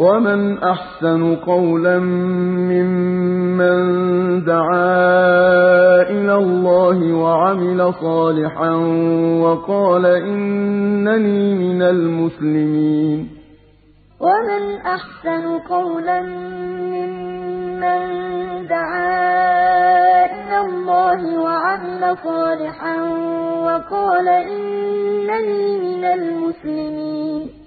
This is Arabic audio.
وَمَنْ أَحْسَنُ قَوْلًا مِّمَّن دَعَا إِلَى اللَّهِ وَعَمِلَ صَالِحًا وَقَالَ إِنَّنِي مِنَ الْمُسْلِمِينَ وَمَنْ أَحْسَنُ قَوْلًا مِّمَّن دَعَا إِلَى اللَّهِ وَعَمِلَ صَالِحًا وَقَالَ إِنَّنِي مِنَ الْمُسْلِمِينَ